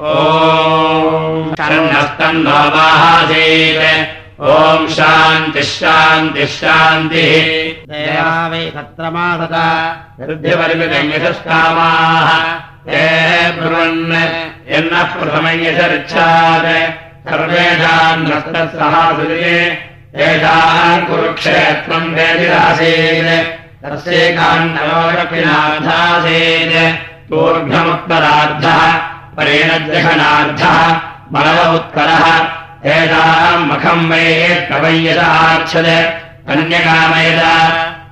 ॐ ॐ शान्तिः शान्तिः शान्तिः देवावै सत्रमासता वृद्धिपरिमितङ्गकामाः ते ब्रुवन् यन्नः प्रथमयशर्च्छात् सर्वेषाम् नस्तत्सहासुरे तेषाम् कुरुक्षेत्रम् वेदिरासीत् तस्यैकान्नवोरक्षिणार्थासीत् पूर्भमुत्तरार्धः परेणजघनार्थः मलव उत्तरः तेषाम् मखम् वै कवय्यदाक्षद कन्यकामयद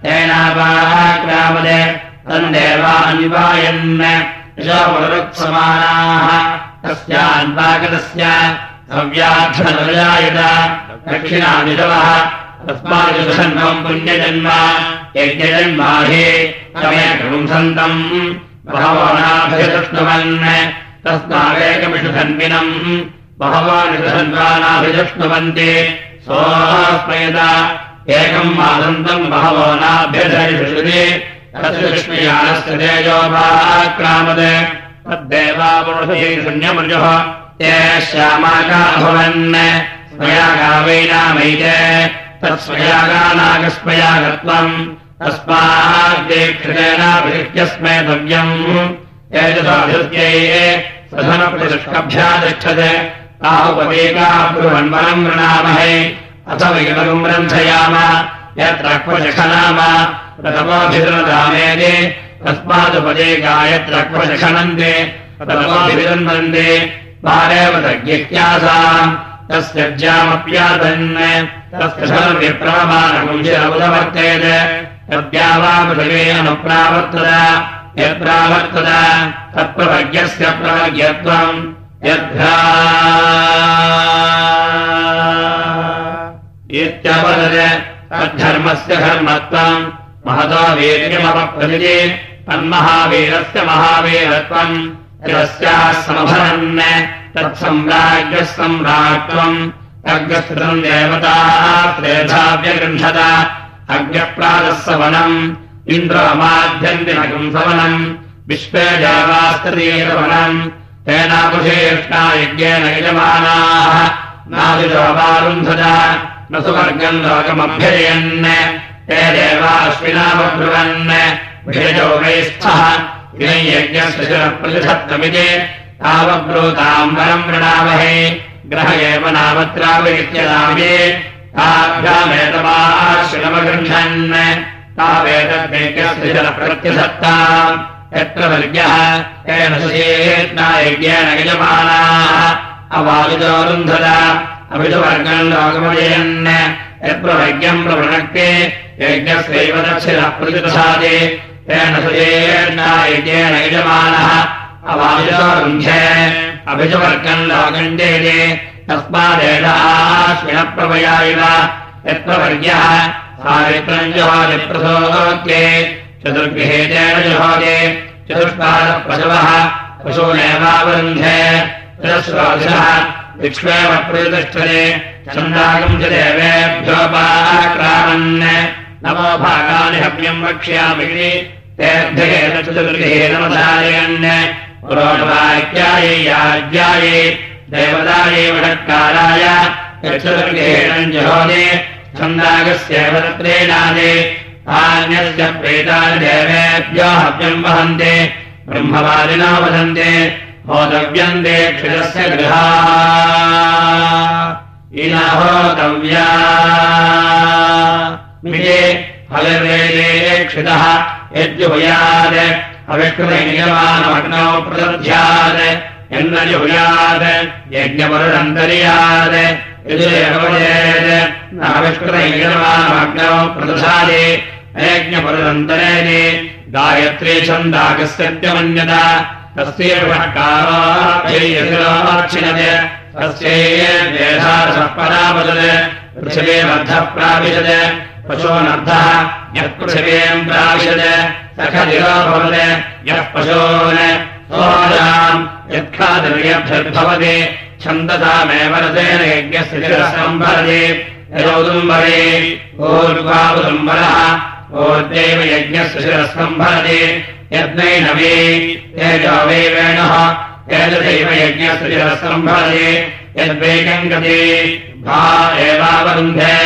तेनापाक्रामद तन्देवानिवायन् यशोपरुत्समानाः तस्यान्वागतस्य सव्यार्थनजायत दक्षिणानिषवः तस्मादुसन्मम् पुण्यजन्म। यज्ञजन्मा हि तमे कृंसन्तम् बहवो बहवोनिषन्वानाभिदृष्णवन्ति सोऽस्मयत एकम् आनन्दम् बहवो नाभ्यधरिषुति तस्य तेजोभाक्रामद तद्देवापुरुषै शून्यमृजः। ते श्यामाकाभवन् स्वयागावैनामैते तत्स्वयागानागस्मयागत्वम्। तस्माद्दीक्षतेनाभिषिक्यस्मेतव्यम् एतदाभिवृत्यै सधनप्रतिष्कभ्यातिष्ठत् तावुपवेका ब्रुवन्वनम् वृणामहे। अथ वैगम् ग्रन्थयाम। यत्र क्वचखनाम। प्रथमाभिरदामेदे तस्मादुपदेका यत्र क्वचखनन्ते प्रथमाभिरन्वन्दे पारेव तज्ञासाम् तस्य ज्यामप्यादन् तस्य सर्वप्रमाणमुदवर्तेत तद्यावापृथिवे अनुप्रावर्तत यत्प्रावर्तत तत्प्रभज्ञस्य प्रवज्ञत्वम् यद्धा इत्यपदत् तद्धर्मस्य धर्मत्वम् महतो वीर्यमपप्रति तन्महावीरस्य महावीरत्वम् यस्याः समभरन् तत्सम्राज्ञः सम्राट्त्वम् अग्रस्तृतम् देवताः त्रेधाव्यगृह्णत अग्रप्रादः सवनम् इन्द्रमाध्यन्तिनकम् सवनम् विश्वे देवास्तरीरवनम् तेनापुषेष्णा यज्ञेन यजमानाः नादिरोपारुन्धत न सुवर्गम् लोकमभ्यजयन् ते देवाश्विनामब्रुवन् विषयो वैस्थः विनयज्ञस्य शिरप्रतिशत्तमिति तावब्रूताम् वरम् वृणामहे ग्रह एव नामत्रावयित्यदामे ताभ्यामेतमाश्रिनमगृह्णन् तावेतद्वेद्यस्य प्रत्यसत्ता यत्र वर्ग्यः तेन सुयेत्नायज्ञेन यजमानाः अवाविदोरुन्धत अभिषुवर्गम् लोकमजयन् यत्प्रवर्ग्यम् प्रवृणक्ते यज्ञस्यैव दक्षिणः प्रतिदशादे तेन सुयेत्नायज्ञेन यजमानः अवाविदोरुन्ध्ये अभिषुवर्गम् लोकण्डेते तस्मादेशाश्विनप्रभया इव यत्प्रवर्ग्यः सावित्रम् जुहोदिप्रसोक्ये चतुर्गृहेतेन जुहोदे चतुष्पादपशवः पशूनेवावरुन्धे चतुस्रोधिनः विक्ष्वेव प्रतिष्ठते छन्दागम् च देवेभ्योपाक्रामन् नमो भागानि हव्यम् वक्ष्यामि तेभ्येन चतुर्गृहेण वधारयन् पुरोणवाक्यायै देवतायै वषत्काराय जुहोदे छन्दागस्यैव तत्रेणादे आन्यस्य प्रेतानि देवेभ्यो हव्यम् वहन्ते ब्रह्मवादिना वदन्ते होतव्यन्ते क्षिरस्य गृहा इना होतव्या फलवेदे क्षितः यद्युभयात् अविष्कृतनियमानमग्नौ प्रदध्यात् यन्नजुभयात् यज्ञपरुरन्तर्यात् यजुरेवजेत् नाविष्कृतनियमानमग्नौ प्रदधादे यज्ञपरुरन्तरेणे गायत्री तस्यैर्देशारसः परावदत् पृथिवीमर्धः प्राविशत् पशोनर्धः यः पृथिवीम् प्राविशत् सखदिरो सोजाम् यत्खादिर्यभ्यर्भवति छन्दतामेव रसेन यज्ञस्य शिरसम्भरति यदौदुम्बरे ऊर्वावुदुम्बरः ऊर्दैव यज्ञस्य शिरस्सम्भरति यज्ञैनवे तेजो वै वेणुः एतदैव यज्ञस्त्रिरस्सम्भरति यद्वेगम् गति भा एवावरुन्धे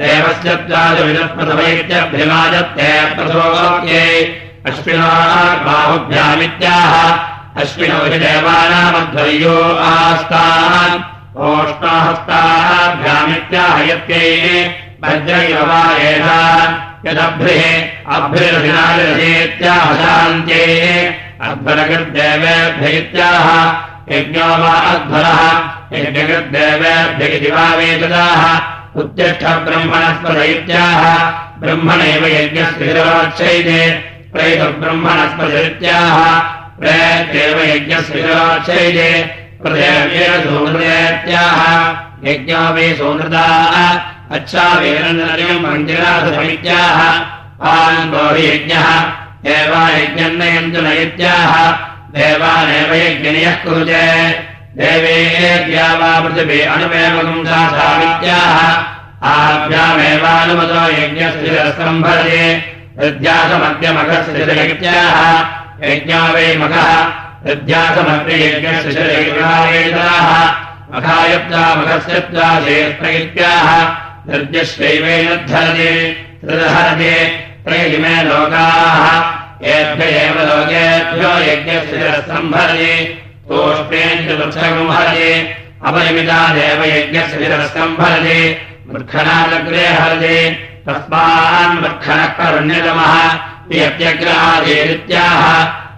देवस्य चादुविदप्रथमैत्यभ्यमाजत्ते प्रथोक्ये अश्विना बाहुभ्यामित्याह अश्विनौ हि देवानामध्वर्यो आस्तान् ओष्टाहस्ताभ्यामित्याहयत्यै वज्र इव अध्वरकृद्देवेभ्यैत्याह यज्ञो वा अध्वरः यज्ञकृद्देवेभ्यगिति वा वेददाः उत्तिष्ठ ब्रह्मणैव यज्ञस्थिरोच्छैदे प्रैतब्रह्मणस्पदैत्याः प्रेत्येव यज्ञस्थिरोच्छैदे सोमृतेत्याह यज्ञो वै मञ्जिरासमित्याह आन्वो हि यज्ञः देवा यज्ञम् नयन्तु नयत्याह देवानेव यज्ञनियः कुरुते। देवेभ्या वा पृथिवी अणुमेवकम् सामित्याह आभ्यामेवानुमतो यज्ञस्थिरस्तम्भरते हृद्यासमद्यमखस्थिरयत्याह यज्ञो वै मखः निर्जस्वैवेन धरते त्रिदहरते त्रयिमे लोकाः। एभ्य एव लोकेभ्यो यज्ञस्थिरस्तम्भरते तोष्णेन्द्रवृक्षकम् हरते अपरिमितादेव यज्ञस्थिरस्तम्भरते वृक्षणादग्रे हरते तस्मान् वृक्षणः करुण्यतमः यत्यग्रहादेत्याह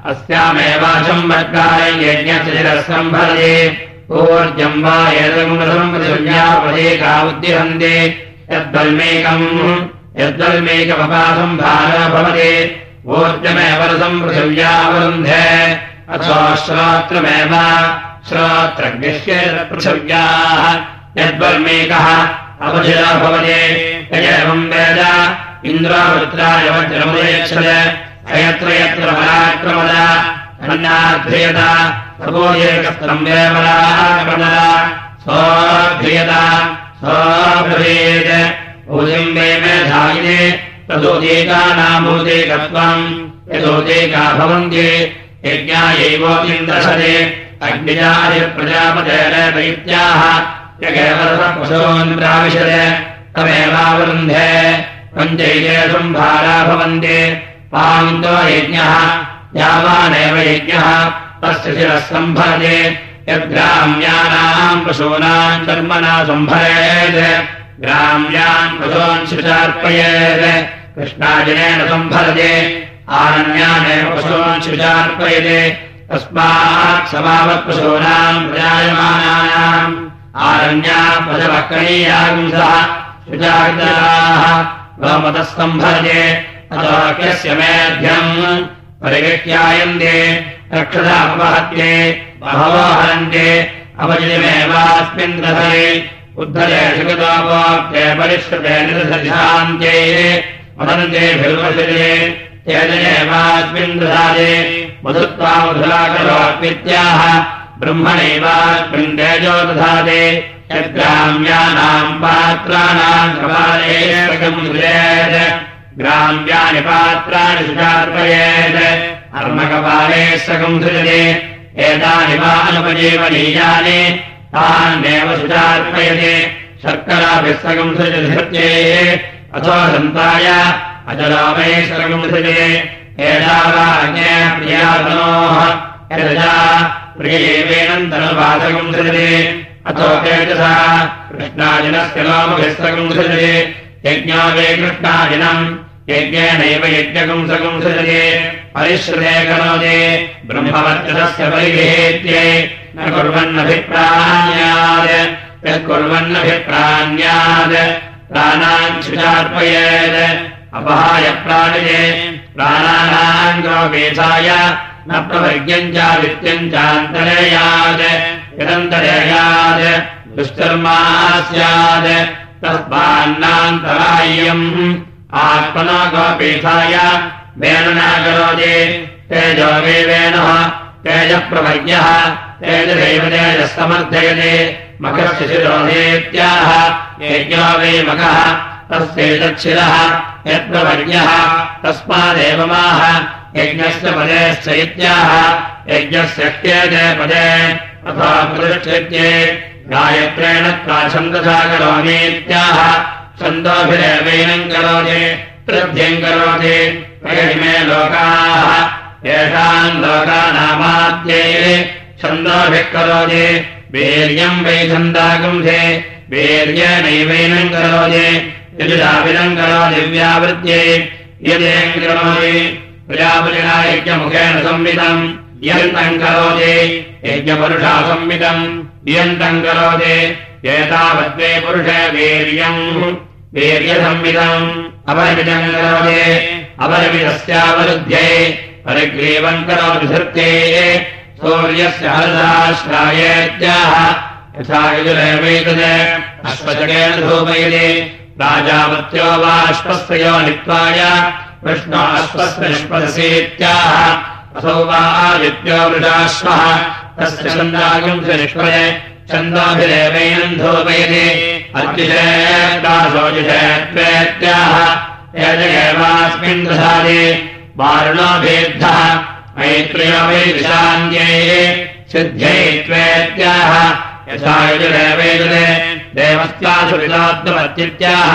अस्यामेवाशम् वर्गाय यज्ञस्थिरस्तम्भरते ऊर्जम् वा एतम् पृथिव्यापदेका उद्दिहन्ते यद्वल्मेकम् यद्वल्मेकमपासम् भारा भवति। पृथिव्यावरुन्धे। अथो श्रोत्रमेव श्रोत्रग्निष्ये पृथिव्याः। यद्वल्मेकः अवधिरा भवति। य एवम् वेद इन्द्रावृत्राय वज्रमुदयच्छद अयत्र यत्र वेवराक्रमद सोऽध्रियत सोऽब्रवीत्। ऊजिम् वे मेधायिने तदोदेकानामोदेकत्वम् यदोदेका भवन्ति यज्ञायैवोदिन्दशते अग्निजाय प्रजापतेन दैत्याः यगेवरसपशोन् प्राविशते तमेवावरुन्धे पञ्चैकेषम् भारा भवन्ति पान्तो यज्ञः यावानेव यज्ञः तस्य शिरः सम्भरते यद्ग्राम्यानाम् पशूनाम् कर्मणा सम्भरेत् ग्राम्यान् पशून् शुचार्पयेत् कृष्णाजनेन सम्भरते आरण्यानेव पशून् शुचार्पयते तस्मात् समावत्पशूनाम् प्रजायमानानाम् आरण्या पशवक्रणीयागुंसः शुचाग्राः गोमतः सम्भरते अतोक्यस्य मेध्यम् परिगत्यायन्ते रक्षदापहत्ये बहवो हरन्ते अवजिमेवास्मिन् रथे उद्धरेषु गतोपोक्ते परिष्कृते निरसशान्त्ये वदन्ते भिर्वशरे तेजनेवास्मिन् दधाते मधुत्वा मधुराकरोत्वित्याह ब्रह्मणैवास्मिन् तेजो दधाते यद्ग्राम्यानाम् पात्राणाम् सुरेत् ग्राम्यानि पात्राणि सुचार्पयेत् अर्मकपाले सकम् सृजते एतानि वा अनुपजीवनीयानि। तान्येव सुचार्पयते शर्कराभिः सृजधृत्ये अथो सन्ताय अजलामये सकम् सृजते एषा वा अन्ये प्रियातनोः यजा प्रियेवेनन्तरवासकम् सृजते अथो तेजसा कृष्णाजिनस्य लोमभिस्तकम् सृजते यज्ञो वे यज्ञकंसकम् सृजते परिश्रुते करोति। ब्रह्मवर्चसस्य परिगृहेत्ये न कुर्वन्नभिप्राण्यात् यत्कुर्वन्नभिप्राण्यात् प्राणान् शुचार्पयेत् अपहाय प्राणिजे प्राणानाम् गोपेशाय न प्रवर्ग्यम् चादित्यम् चान्तरेयात् यदन्तरेयात् दुष्कर्मा स्यात् तस्मान्नान्तराय्यम् आत्मना गोपीठाय वेणना करोति तेजो वे वेणः तेजप्रभज्ञः तेजदैव तेजस्तमर्थयते मखस्य शिरोधेत्याह यज्ञो वे मखः तस्यैतच्छिरः यत्प्रभज्ञः तस्मादेव माह यज्ञस्य पदेश्च इत्याह यज्ञस्य ह्येते पदे अथवा प्रतिष्ठित्ये गायत्रेण त्वा छन्दसा करोमीत्याह छन्दोभिरेवैनम् करोति तृभ्यम् करोति मे लोकाः। येषाम् लोकानामाद्ये छन्दोभिः करोति वीर्यम् वै छन्दागुंसे वीर्येणैवैनम् करोति यजुराविनम् करोति व्यावृत्यै यदेम् करोति प्रजापतिना यज्ञमुखेन संविदम् यन्तम् करोति यज्ञपुरुषा संविदम् इयन्तम् करोति। एतावद्वे पुरुषे वीर्यम्। वीर्यसंविदम् अपरमिदम् करोति। अपरमिदस्यावरुध्ये परिग्रीवम् करोति धृत्ये। सूर्यस्य हरदाश्रायेत्याह यथा यजुरेवैतदे अश्वशकेन धूमयति राजावत्यो वा अश्वस्तयो नित्वाय। विष्णो अश्वस्य निष्पदसीत्याह असौ वा आदित्यो वृषाश्वः तस्य छन्दागुंस निष्पदे छन्दोभिरेवैनम् धूमयति अत्युषेत्तासोजुषेत्वेत्याह यज एवास्मिन् दधाति। वारुणोभेद्धः। मैत्र्यो वै विशान्त्यै सिद्ध्यै त्वेत्याह। यथा यजुरेवैतदे देवस्यासु विदात्तमत्युत्याह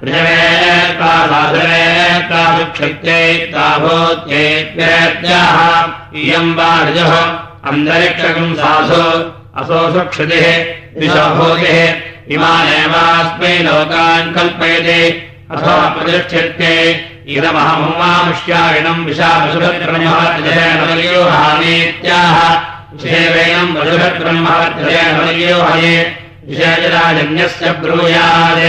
पृथिवेत्ताभोत्येत्याह इयम् वा ऋजः अन्तरिक्षकम् साधु असोऽसु क्षितिः दिशभूतिः इमानेवास्मै लोकान् कल्पयते। अथवा प्रतिष्ठित्ये इदमहमुमामुष्यायणम् विशापशुभद्ब्रह्मवर्जयनवयोहामीत्याह विषेवेनम् वशुभद्ब्रह्मवर्जयनवयोहये विषयराजन्यस्य ब्रूयात्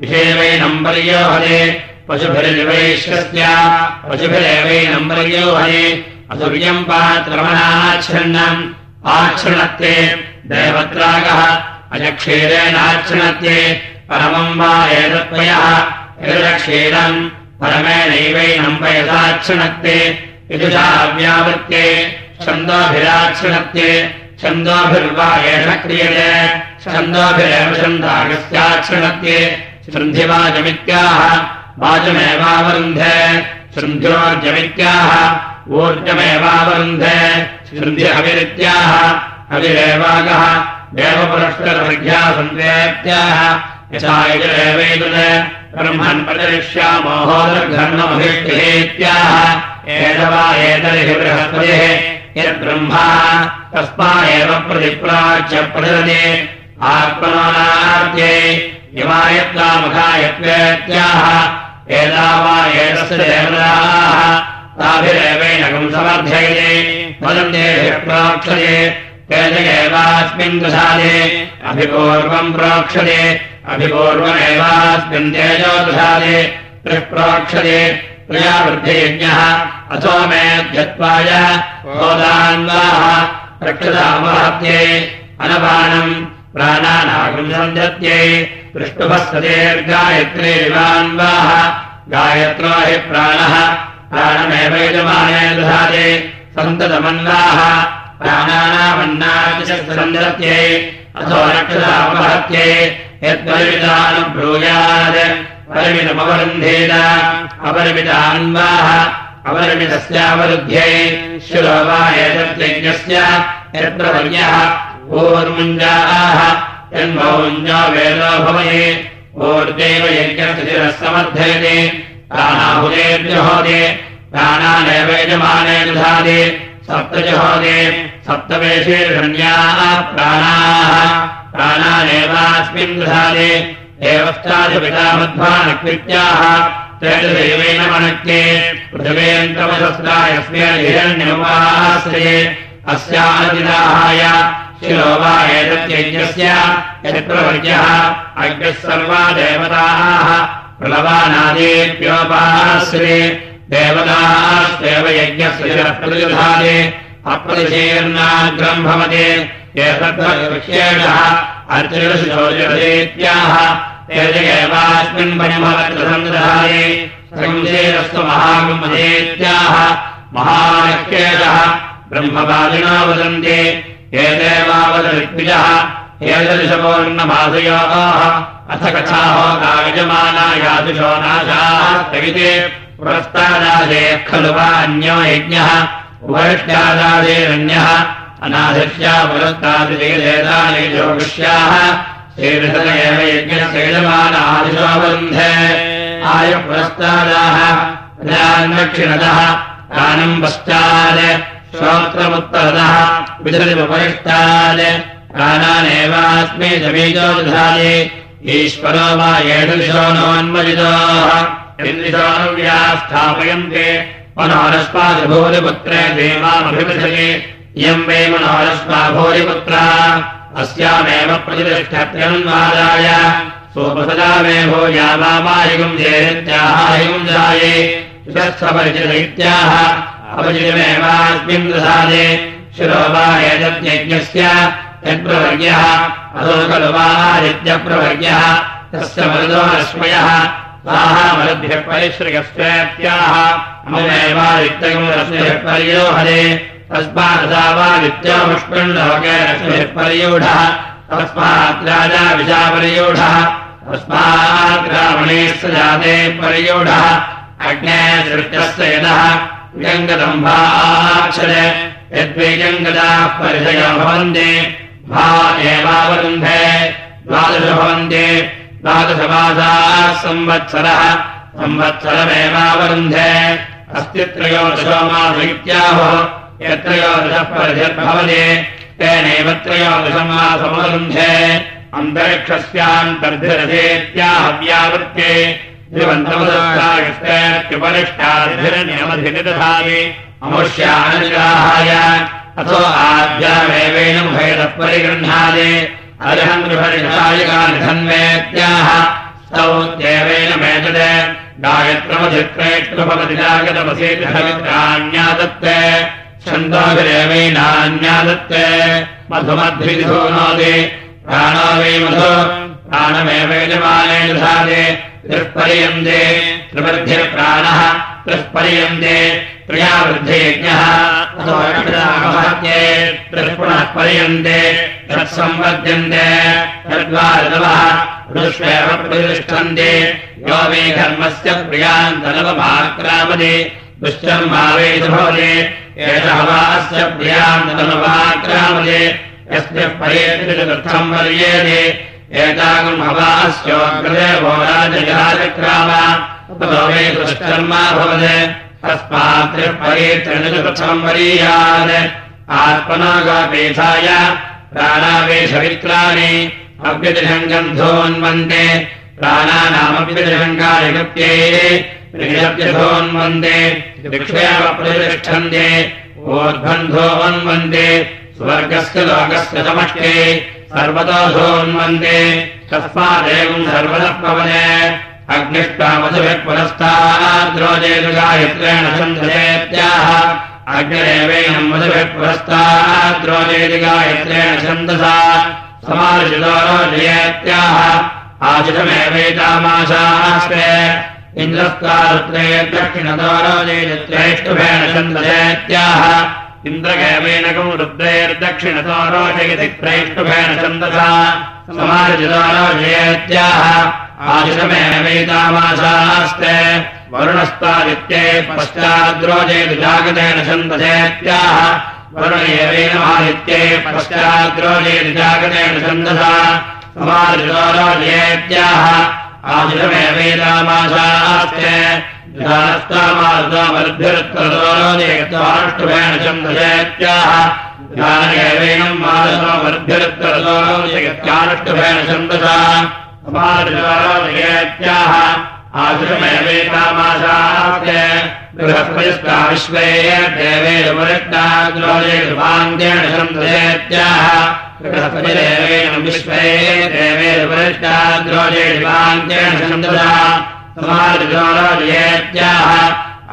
विषेवैनम् पर्योहये पशुभिर्निवैश्यस्य पशुभिरेवैनम् पर्योहये असुर्यम् पात्रमणाच्छृण्णम् आच्छृणत्ये देवत्रागः अजक्षीरेणाच्छृणत्ये परमम् वा एतत्पयः एतक्षीरम् परमेणैवैनम् पयसाच्छृणत्ये यजुषाव्यावृत्ये छन्दोभिराच्छृणत्ये छन्दोभिर्वा एष क्रियते छन्दोभिरेव छन्दागस्याच्छृणत्ये वाजमेवावरुन्धे सृन्ध्योर्जमित्याह ऊर्जमेवावरुन्धे। सृन्धिरविरित्याह अविरेवागः देवपुरष्करवर्घ्या सन्देत्याह यथा यजुरेवैतुत् ब्रह्मन् प्रचरिष्यामोहोदर्घर्ममभिष्टिहेत्याह एतवा एतरिहि बृहस्पतिः यद्ब्रह्मा। तस्मा एव प्रतिप्राच्य प्रददे आत्मनोनार्थे यमायत्तामुखायत्वेत्याह एता वा एतस्य देवताः। ताभिरेवैनकम् समर्थयते। वदन्तेभिः प्रोक्षते तेन एवास्मिन् दशादे अभिपूर्वम् प्रोक्षते। अभिपूर्वमेवास्मिन् तेजो दशादे त्रिप्रोक्षते। प्रियावृद्धियज्ञः। अथो मे ध्यत्वाय। गोदान्वाः रक्षसामहत्ये अनपानम् प्राणानागम् दिवान्वाः गायत्रो हि प्राणः अथो रक्षसामहत्यै यत्परिमितानुब्रूयात्। परिमितमवरुन्धेन अपरिमितान्वाः। अपरिमितस्यावरुध्ये शिरो वा एतद्यज्ञस्य यत्र वर्यः ऊर्मुञ्जाः जन्मौञ्जो वेदो भवये ऊर्देव यज्ञस्य शिरः समर्थयते प्राणाहुतेर्जुहोदे। प्राणानेव यजमाने दधाते सप्तजुहोदे। सप्तवेशेर्षण्याः प्राणाः। प्राणानेवास्मिन् देवश्चाधिपितामध्वानकृत्याः तेजदेवेन मनक्ये पृथिवेऽन्तमशस्रा यस्मिन् हिरण्यमुपाश्रये अस्यादिदाहाय शिरो वा एतद्यज्ञस्य यत्प्रवर्यः अज्ञः सर्वा देवताः प्रलवानादेभ्योपाश्रे देवतास्तेव यज्ञस्य प्रतिदधाते अप्रतिशीर्णाग्रम् भवति एतद्विशेषः अर्जुनशोचयतीत्याह तेज एवास्मिन् वयमवत्रसन्दधाये संशेरस्तु महाब्रह्मदेत्याह महानिश्चेषः ब्रह्मवादिनो वदन्ति एतेवावदऋत्विजः एतदृशपोर्णमासयोः अथ कथाहो गायजमानायादुषो नाशाः स्थगिते पुरस्तादादे खलु वा अन्यो यज्ञः। उपरिष्टादादेरन्यः अनाधिष्या पुरस्तादिदेदानि ज्योतिष्याः एव यज्ञस्य यजमानादिशो वरुन्धे आय पुरस्तादाः प्रजान्वक्षिणतः। दानम् पश्चात् श्रोत्रमुत्तरतः विधृतिमुपरिष्टात् प्राणानेवास्मि समीचो दधाति। ईश्वरो वा एषदिशो नोन्मजितोः इन्द्रिशोऽनुव्या स्थापयन्ते मनोरस्मादिभूरिपुत्रे देवामभिपृशति इयम् वै मनोरस्मा भूरिपुत्रा अस्यामेव प्रतिष्ठत्यनुवादाय सोपसदा मे भूया वामायुगम् जेत्याहायुगम् जाये सुतस्थपरिचित इत्याह अपचितमेवास्मिन् दधाते शिरो वा एतद्यज्ञस्य यत्प्रवर्ग्यः अतो खलु वा आदित्यप्रवर्ग्यः तस्य मरुदो रश्मयः। मरुद्भ्यः परिश्रयस्वेत्याह रश्मिः पर्योहरे तस्मादसा वा नित्यमुष्पण्डोके रश्मिः पर्यूढः तस्मात् राजा विशापर्यूढः तस्मात् रावणेश्च जाते पर्यूढः। अग्ने सृष्टस्य यतः व्यङ्गदम्भाक्षर यद्वैजङ्गदाः परिचयो भवन्ति। भा एवावरुन्धे द्वादश भवन्ति। द्वादशमासाः संवत्सरः संवत्सरमेवावरुन्धे। अस्ति त्रयोदशो इत्याहो यत्रयोदशः परिधिर्भवति तेनैव त्रयोदशमासमवरुन्धे। अन्तरिक्षस्यान्तर्धिरथेत्याहव्यावृत्ते अमुष्यानुग्राहाय अथो आद्यामेवेन भयदः परिगृह्णादे अर्हम् गृहनिधायकानिधन्वेत्याह स्तौ देवेन मेतद। गायत्रमधिक्रयत्रपदिजागतमसेतिहवित्राण्यादत्ते छन्दोभिरेवैनान्यादत्ते मधुमद्भिधूनोति प्राणो वै मधु। प्राणमेवैजमाने दधाते त्रिःपर्यन्ते त्रिवृद्धिर्प्राणः त्रिःपर्यन्ते त्रिया वृद्धियज्ञः त्रिपुनः पर्यन्ते तद्वारदवः ऋष्वेव प्रतिष्ठन्ते। यो मे धर्मस्य प्रियान्तनवमाक्रामदे दुश्चर्मावेद भवते एषः प्रियान्तनवाक्रामदे यस्य पर्येते एतागम् भवत् तस्मात् त्रिपरेत्रिणचतुर्थम् वरीयात् आत्मना गोपेथाय प्राणावेशवित्राणि अव्यतिषङ्गम् धोन्वन्ते प्राणानामव्यतिषङ्गानि गत्ये त्रिशब्दधोन्वन्ते दिक्षेव प्रतिष्ठन्ते ऊर्ध्वन्धोन्वन्ते स्वर्गस्य लोकस्य समष्टे सर्वतो धोन्वन्ते तस्मादेवम् सर्वतः पवने अग्निष्टामधुभिः पुरस्ताद्रोजेदुगायत्रेण छन्दसेत्याह। अग्निरेवेणम् मधुभिः पुरस्ताद्रोजेदुगायत्रेण छन्दसा। समार्जितोरोजयेत्याह आशिषमेवैतामाशास्ते इन्द्रस्तारुत्रे दक्षिणतोरोजेदुत्रैष्टुभेण छन्दसेत्याह इन्द्रगेवेनकम् रुद्रैर्दक्षिणतो रोचयति त्रैष्टुभेन छन्दसा। समार्जितोरोजयेत्याह। आशिषमेवैतामाशास्ते वरुणस्तादित्ये पश्चाद्रोजेतु जागतेन छन्दसेत्याह। वरुण एवेनमादित्ये पश्चाद्रोजेतु जागतेन छन्दसा समार्जितोरोजयेत्याह आशिषमेवैतामाशास्ते ध्यानस्तामार्दोमर्भ्यरुत्तरदोरोजेत्वाष्टुभेन छन्दसेत्याह ध्यानगेवेनम् मादसो वर्भ्यरुत्तरदोरोजेत्यानुष्टुभेन छन्दसा समार्जोरोजयेत्याह आश्रमेवेतामाशास्ते बृहस्पतिस्ता विश्वे देवे वरिष्ठाद्रोजेर्वान्तेन छन्दसेत्याह बृहस्पतिरेवेण विश्वे देवेर्वरिष्ठाद्रोजेणिवाङ्केणन्दुरा समार्जोरोजयेत्याह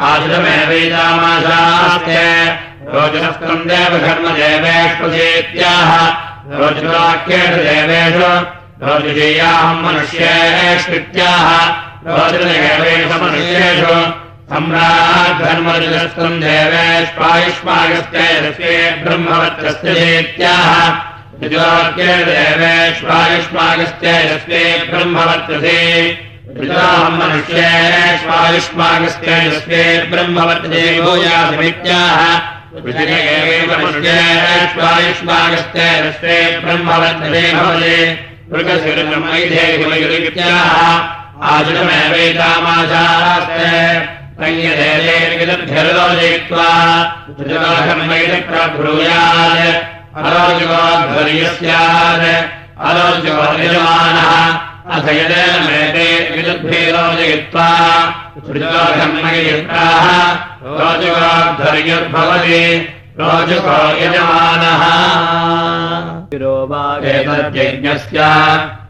आश्रमेवैतामाशास्ते रोचनस्तम् देवघर्मदेवेष्वजेत्याह देवेषु। रोचनदेवेषु ब्रह्मवत्रस्य चेत्याह ऋजुराख्ये देवेष्वायुष्मागस्ते यस्ते ब्रह्मवर्तसे ऋतुराहम् मनुष्येष्वायुष्मागस्ते यस्ते ब्रह्मवर्तते भूयासमित्याह ऋतुरेव भवते मृगशिरमैधेहिमयुरित्याह स्यात् अलोजुगोर्यजमानः अथ यदेन मेते यजमानः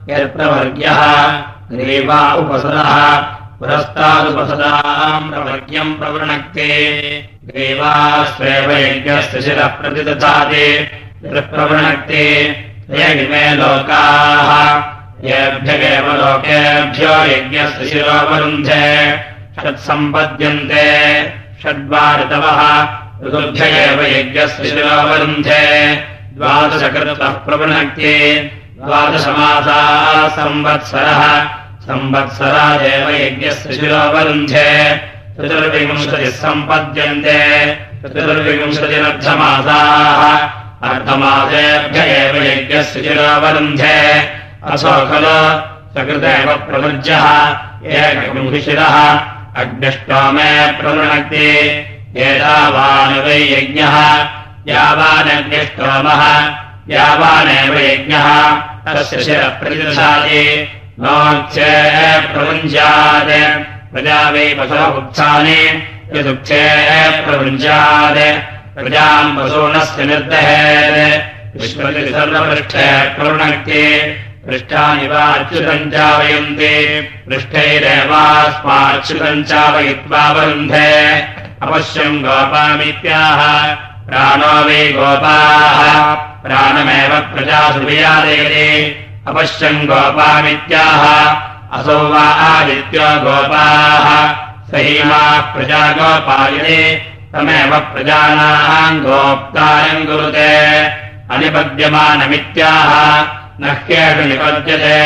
यत्प्रवर्ग्यः। ग्रीवा उपसदः। पुरस्तादुपसदाम् प्रवर्ग्यम् प्रवृणक्ते। ग्रीवास्वेव यज्ञस्य शिरः प्रतिदधाति। प्रवृणक्ति यगिमे लोकाः। येभ्यगेव लोकेभ्यो यज्ञस्य शिरोवरुन्धे। षट्सम्पद्यन्ते। षड्वाऋतवः ऋतुभ्य एव यज्ञस्य शिरोवरुन्धे। द्वादशकृतः प्रवृणक्ति। द्वादशमासाः संवत्सरः। संवत्सरादेव यज्ञस्य शिरोवरुन्धे। चतुर्विंशतिः सम्पद्यन्ते। चतुर्विंशतिरर्धमासाः अर्धमासेभ्य एव यज्ञस्य चिरावरुन्धे। असो खलु सकृदेव प्रवृज्यः एकविंशिरः अग्निष्टोमे प्रवृणक्ति। एतावान् वै यज्ञः यावानग्निष्टोमः यावानेव यज्ञः तस्य शिरः प्रतिदशाति नोच्चे प्रवृञ्जात् प्रजा वै पशव उत्सानि यदुक्षे प्रवृञ्जात् प्रजाम् वसूनस्य निर्दहेत्। विश्वति सर्वपृष्ठे प्रवृणक्ति पृष्ठानि वा अच्युतम् चावयन्ति। पृष्ठैरेवास्माच्युतम् चावयित्वा वरुन्धे। अवश्यम् गोपामित्याह। प्राणो वै गोपाः। प्राणमेव प्रजासु वियादयति अवश्यम् गोपामित्याह। असौ वा आदित्यो गोपाः। सहीमाः प्रजा गोपायते तमेव प्रजानाम् गोप्तारम् कुरुते। अनिपद्यमानमित्याह न ह्येषु निपद्यते।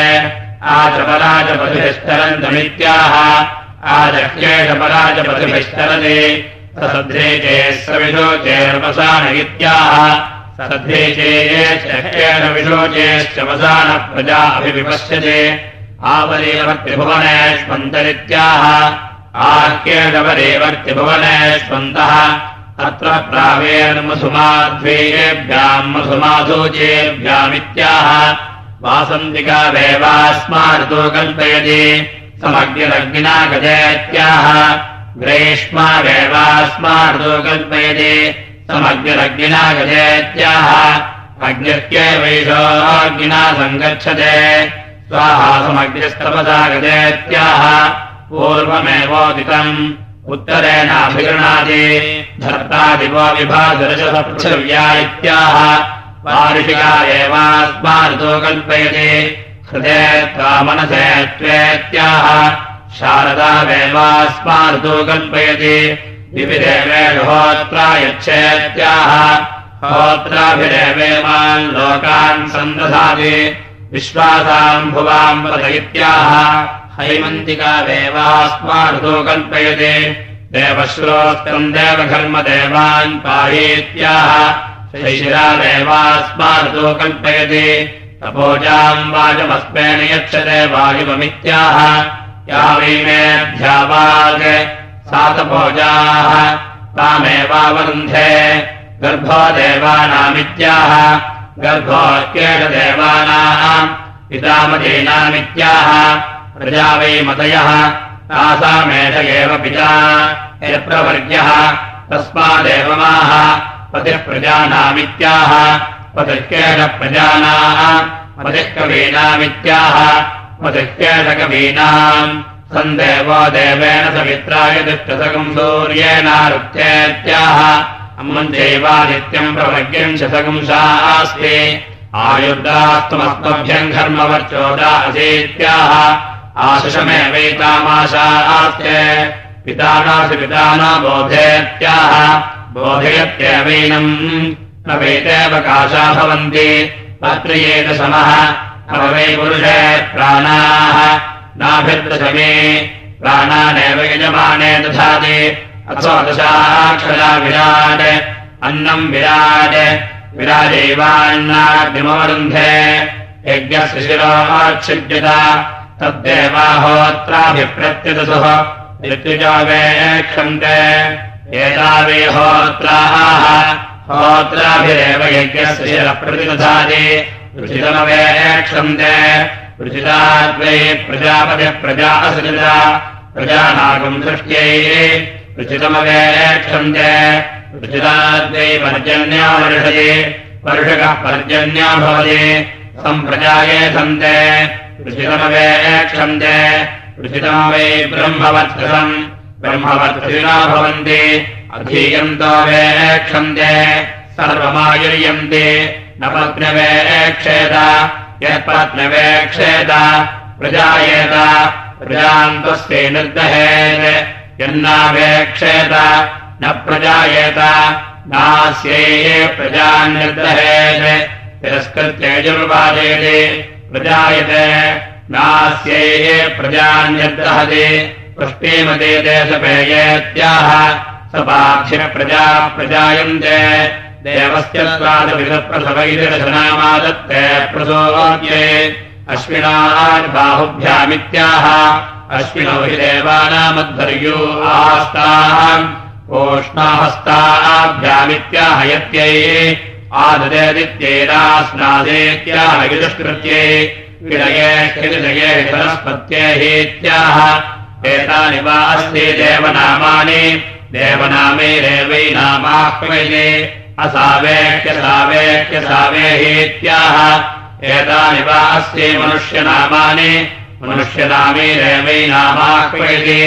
आचपराजपतिभिस्तरन्तमित्याह आजह्येषपराजपतिभिस्तरति। सध्रेचे सविशोचेर्वसान इत्याह सध्रेचेयेश्चह्येन विशोचेश्च वसानः प्रजा अभिविपश्यते आवलीवर्तिभुवनेष्वन्तरित्याह आह्येणवरेवर्तिभुवनेष्वन्तः अत्र प्रावेर्मसुमाध्वेयेभ्याम् मसुमाधूचेभ्यामित्याह वासन्तिकावेवास्मार्तो कल्पयति समग्निरग्निना गजेत्याह ग्रेष्मावेवास्मार्तो कल्पयति समग्निरग्निना गजेत्याह अग्नित्यैवैषोऽग्निना सङ्गच्छते स्वाहा समग्निस्तपसा गजेत्याह पूर्वमेवोदितम्। उत्तरेणाभिगृणादि धर्तादिवो विभागरजसपृथिव्या इत्याह। वार्षिका एवास्मार्तो कल्पयति। हृदे त्वा मनसे त्वेत्याह शारदावेवास्मार्तो कल्पयति। विविदेवेषु होत्रा यच्छेत्याह होत्राभिरेवेमान् लोकान् सन्दधाति। विश्वासाम् भुवाम् पद इत्याह हैमन्तिकादेवास्मार्तो कल्पयते देवश्रोस्तम् देवघर्मदेवान् पायेत्याह। शैशिरादेवास्मार्तो कल्पयते तपोजाम् वाजमस्मेन यच्छते वायुवमित्याह या वैमेऽध्यावाग् सा तपोजाः। तामेवावरुन्धे गर्भो देवानामित्याह। गर्भोऽक्येषदेवानाम् पितामदीनामित्याह प्रजा वै मतयः। तासामेष एव पिता। यप्रवर्ग्यः तस्मादेव माः पतिः प्रजानामित्याह पतिह्येष प्रजानाः पतिः कवीनामित्याह पतिह्येष कवीनाम् सन्देवो देवेन सवित्राय दुष्टसकम् सूर्येणारुक्त्येत्याह अम्मञ्चैवादित्यम् प्रभग्यम् शतगुंशास्ति आयुर्दास्तुमस्मभ्यम् घर्मवर्चोदा असेत्याह आशिषमेवैतामाशास्ते पितानासि पिताना बोधेत्याह। बोधयत्येवैनम् न वेतेऽवकाशा भवन्ति। पत्र्येत समः अवै पुरुषे प्राणाः। नाभिर्दशमे। प्राणानेव यजमाने दधाति। अथो दशाक्षरा विराट्। अन्नम् विराट्। विराजैवान्नाग्निमोरुन्धे यज्ञस्य शिरोच्छिद्यत तद्देवाहोत्राभिप्रत्यदसुः ऋत्युजोवेक्षन्ते एतावे होत्राः होत्राभिरेव यज्ञस्य शिरप्रतिदधाति। ऋषितमवेक्षन्ते ऋषिताद्वै प्रजापतिः प्रजा असृजा प्रजानागम् सृष्ट्यै। ऋषितमवेक्षन्ते ऋषिताद्वै पर्जन्या वर्षये वर्षकः पर्जन्या भवति। सम्प्रजाये सन्ते ऋषितमवेक्षन्ते ऋषितमवै ब्रह्मवत्सम् ब्रह्मवत्सिना भवन्ति। अधीयन्तो वेक्षन्ते। सर्वमायुर्यन्ते। न पत्नवेक्षेत यत्पत्नवेक्षेत प्रजायेत। प्रजान्तस्यै निर्दहेत्। यन्नावेक्षेत न प्रजायेत। नास्यै प्रजान्निर्दहेत् तिरस्कृत्य यजुर्वाचयते प्रजायते। नास्यै प्रजान्यर्दहति पुष्टिमते देशपेयेत्याह सपाक्षिप्रजा प्रजायन्ते। देवस्य स्वादविदप्रसवैदर्शनामादत्ते प्रसोवाक्ये अश्विनार्बाहुभ्यामित्याह अश्विनौ हि देवानामध्वर्यो आस्ताम् ओष्णाहस्ताभ्यामित्याह यत्यै आददेदित्यैरास्नादेत्याह युदुष्कृत्ये विडये हिदये सरस्पत्ये हीत्याह। एतानि वा अस्ति देवनामानि देवनामैरेवैनामाह्वये असावेक्यसावेक्यसावेहीत्याह एतानि वा अस्ति मनुष्यनामानि मनुष्यनामैरेवैनामाह्वयति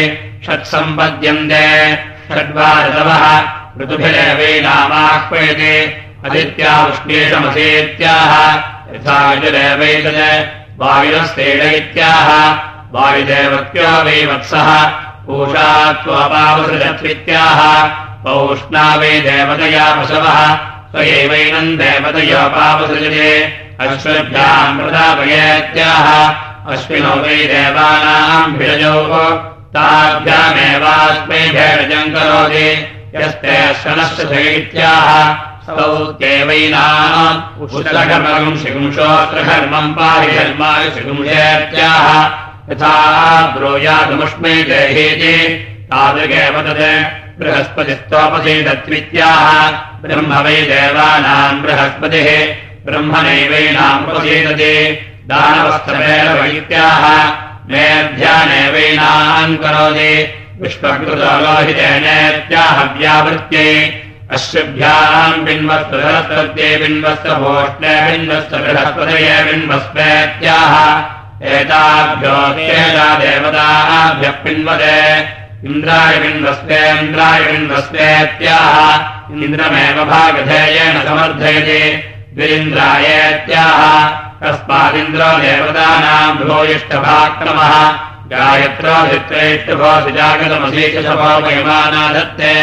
षट्सम्पद्यन्ते षड्वा ऋतवः ऋतुभिरेवैनामाह्वयति अदित्या उष्णेशमसेत्याह यथा विजुरेवैतत् वायुरस्तेड इत्याह वायुदेवत्यो वै वत्सः पूषा त्वपावसृजत्वित्याह पौष्णा वै देवतया पशवः स्वयैवैनम् देवतयोपावसृजते अश्वभ्याम् प्रदापयेत्याह अश्विनो वै देवानाम् भिरजोः ताभ्यामेवास्मै भेरजम् करोति यस्ते शनश्च इत्याह स्तौत्येवैनाम् उष्णघर्मम् शिगुंशोऽस्त्रघर्मम् पाहि धर्माय शिगुंशेत्याह। यथा ब्रूयादमुष्मै देहेति तादृगेव तत् बृहस्पतिस्त्वपसीदत्वित्याह ब्रह्म वै देवानाम् बृहस्पतिः ब्रह्मणैवैनामुपसीदति दानवस्थमेव मेऽध्यानेवैनाम् करोति। विश्वकृतो लोहितेनेत्याह व्यावृत्यै अश्वभ्याम् बिन्वस्त्र बृहस्पतये बिन्वस्मेत्याह एताभ्यो एता देवताभ्यः पिन्वते इन्द्राय बिन्वस्तेत्याह इन्द्रमेव भागधेयेन समर्थयति। देवतानाम् भूयिष्ठभाक्रमः गायत्रोधित्रेष्टभोऽसि जागतमसीचशभोपयमानादत्ते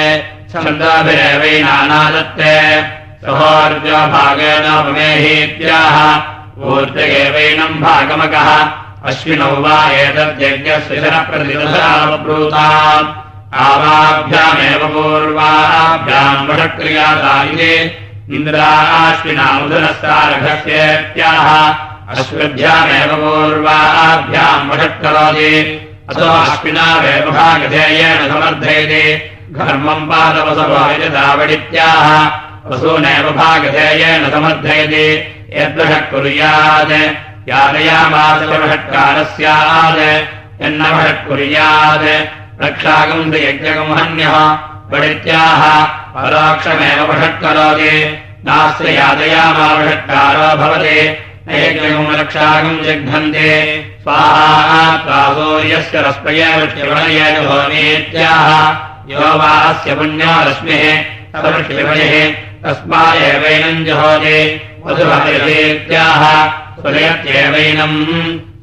भवेहीत्याह। ऊर्जगेवैनम् भागमकः। अश्विनौ वा आवाभ्यामेव पूर्वाभ्याम् वषक्रियादायिने इन्द्राश्विनामुदनस्तारघस्येत्याह अश्वभ्यामेव पूर्वाभ्याम् वषट्करोति अथो अश्विनावेव भागधेयेन समर्थयति घर्मम् पादवसवायदावडित्याह वसूनेव भागधेयेन समर्थयति यद्वषः कुर्यात्। यादयामासवषट्कारः स्यात् यन्नवषट् कुर्यात्। रक्षागम् यज्ञगम् हन्यः वडित्याह। परोक्षमेव वषट्करोति नास्य यादयामावषट्कारो भवति। रक्षागम् जिघ्नन्ति। स्वाहा त्वासूर्यस्य रश्मये भवनीत्याह यो वा अस्य पुण्यो रश्मिः तवर्षिमणिः तस्मादेवैनम् जुहोति सुरयत्येवैनम्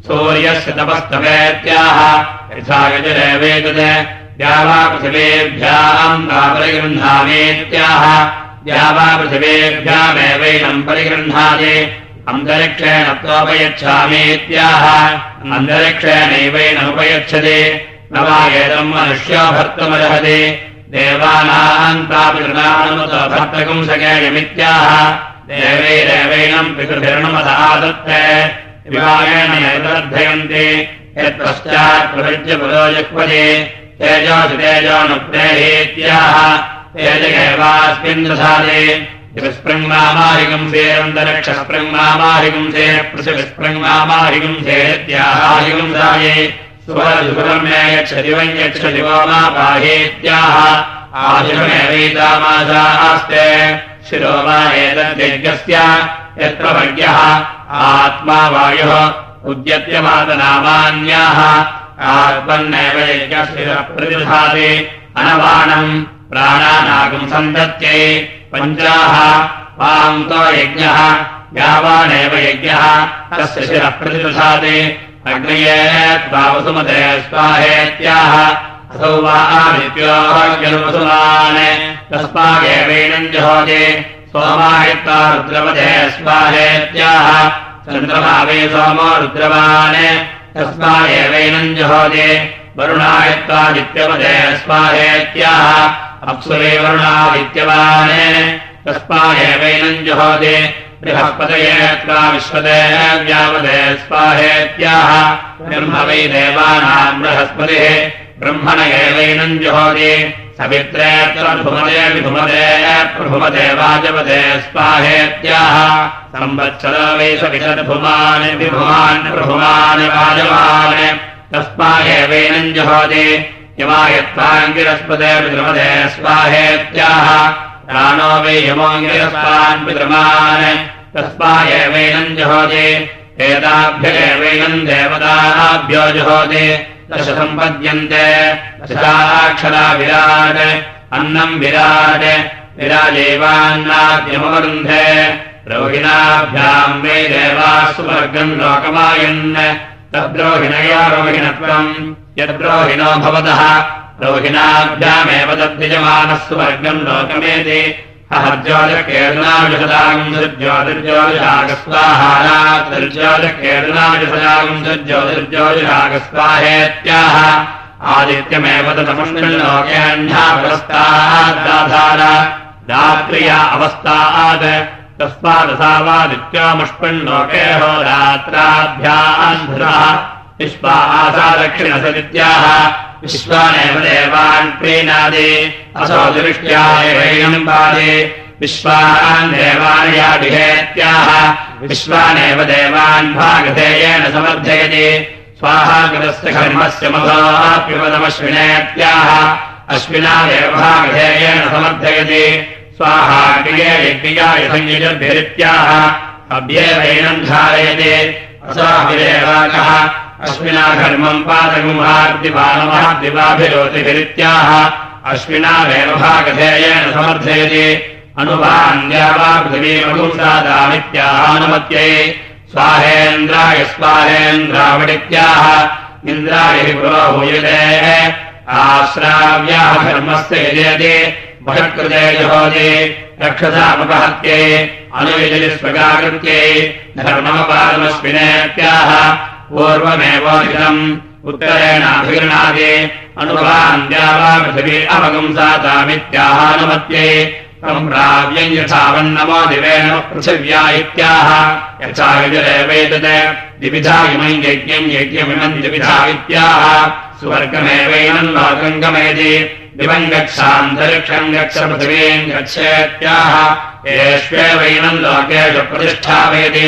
सूर्यस्य तपस्तवेत्याह यथा गजरेवेतत् द्यावापृथिवेभ्याम् परिगृह्णामेत्याह द्यावापृथिवेभ्यामेवैनम् परिगृह्णाति। अन्तरिक्षेण त्वोपयच्छामीत्याह अन्तरिक्षेणैवैनमुपयच्छति भर्तुमर्हति। देवानाम् तापितृणानुमतो भर्तकुंसकेयमित्याह देवैरेवैनम् पितृभिर्णमदादत्ते। विवाहेण एतदर्थयन्ति यत्पश्चात् प्रभृत्य पुरोजक्वदे तेजोसि तेजोनुप्रेहेत्याह तेज एवास्मिन् दधाते। विस्पृङ्मामाहिगुंसेरन्तरिक्षस्पृङ्मामाहिगुंसे पृथिविस्पृङ्मामाहिगुंसेत्याहाहिगुंसाये यच्छति वै यच्छति वो मा पाहेत्याह आशिषमेवैतामासास्ते शिरो वा एतद्यज्ञस्य यत्र वर्ग्यः आत्मा वायुः उद्यत्यमादनामान्याः। आत्मन्नेव यज्ञस्य प्रतिधाति अनवाणम् प्राणानागम् सन्दत्यै। पञ्चाः वाङ्को यज्ञः। यावानेव यज्ञः। तस्य शिरः प्रतिदधाति अग्नये त्वावसुमते स्वाहेत्याह असौ वा आदित्योऽग्निर्वसुमान् तस्मागेवैनम् जहोति। सोमायत्वा रुद्रपदे स्वाहेत्याह। चन्द्रमा वै सोमो रुद्रवान्। तस्मागेवैनम् अप्सुरे वरुणादित्यवान्। बृहस्पतये त्वा विश्वते व्यावदे स्वाहेत्याह ब्रह्म वै देवानाम् बृहस्पतिः ब्रह्मण एवैनम् जुहोति। सवित्रे प्रभुमदे विभुमदे प्रभुमदे वाजपदे स्वाहेत्याह। संवत्सरो वै सवितर्भुमान् विभुमान् प्रभुमान् वाजवान्। तस्मादेवैनम् जुहोति। यमायत्वाङ्गिरस्पदे विद्रुमदे स्वाहेत्याह प्राणो वै यमोऽङ्गिरस्वान् पितृमान्। तस्मादेवैनम् जुहोति। एताभ्य एवैनम् देवताभ्यो जुहोति। दश सम्पद्यन्ते विराट् अन्नम् विराट्। विराजैवान्नाद्यमवरुन्धे। रोहिणाभ्याम् वै देवाः सुवर्गम् लोकमायन्। तद्रोहिणया रोहिणत्वम् यद्रोहिणो भवतः रोहिणाभ्यामेव तद्यजमानः सुवर्गम् लोकमेति। अहज्योतिर्केर्नाविषदागम् दुर्ज्योतिर्ज्योतिषागस्वाहारात्रिर्ज्योतिर्केर्नाविषदागम् दुर्ज्योतिर्ज्योतिषागस्वाहेत्याह आदित्यमेव तदमुष्मिल्लोकेऽह्नापुरस्तादाधार रात्र्या अवस्थात् तस्मादसावादित्योमुष्मिल्लोके हो आसा दक्षिणसदित्याह विश्वानेव देवान् प्रीणादि असो दृष्ट्या विश्वान् देवान् याभिहेत्याह विश्वानेव देवान् भागधेयेन समर्थयति। स्वाहाकृतस्य कर्मस्य मधोऽप्युपदमश्विनेत्याह अश्विनादेव भागधेयेन समर्थयति। स्वाहाग्निये यज्ञयाय संयुजद्भिरित्याह अभ्येवैनम् धारयति। असाभिरेवाकः अश्विना घर्मम् पादगुहार्दिवानमहाद्दिवाभिरोतिभिरित्याह अश्विनावेव भागधेयेन समर्थयति। पृथिवीमगुंसादामित्याहानुमत्यै स्वाहेन्द्राय स्वाहेन्द्रावडित्याह। इन्द्राय पुरोभूयते आश्राव्याः धर्मस्य यजयति। बहत्कृते जहोति। रक्षसामपहत्यै अनुयजति स्वगाकृत्यै। धर्ममपादमश्विनेत्याह पूर्वमेवोचितम् उत्तरेणाभिगृणादि अनुभान्द्या वा पृथिवी अवगुंसातामित्याहानुमत्यै तम् प्राव्यम् यथावन्नमो दिवेन पृथिव्या इत्याह। यथा विजरेवैतत् द्विविधा इमम् यज्ञम् यज्ञमिमम् द्विविधा इत्याह सुवर्गमेवैनम् गमयति दिवम् गच्छान्तरिक्षम् गच्छ पृथिवीम् गच्छेत्याह। येष्वेवैनम् लोकेषु प्रतिष्ठापयति